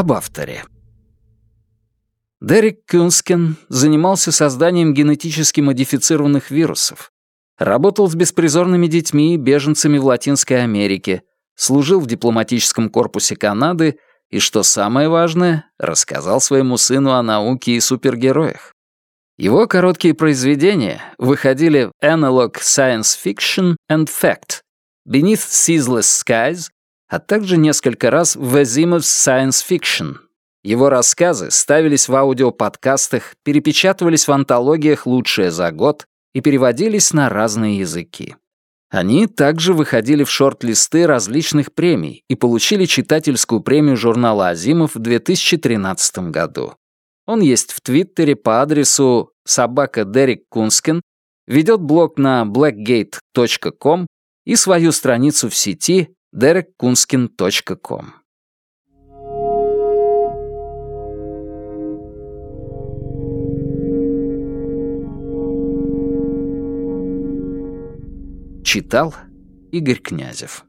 Об авторе. Дерек Кюнскен занимался созданием генетически модифицированных вирусов, работал с беспризорными детьми и беженцами в Латинской Америке, служил в дипломатическом корпусе Канады и, что самое важное, рассказал своему сыну о науке и супергероях. Его короткие произведения выходили в Analog Science Fiction and Fact, Beneath Ceaseless Skies, а также несколько раз в Azimuth's Science Fiction. Его рассказы ставились в аудиоподкастах, перепечатывались в антологиях «Лучшее за год» и переводились на разные языки. Они также выходили в шорт-листы различных премий и получили читательскую премию журнала «Азимов» в 2013 году. Он есть в Твиттере по адресу собака Дерек Кунскен, ведет блог на blackgate.com и свою страницу в сети derekkunskin.com. Читал Игорь Князев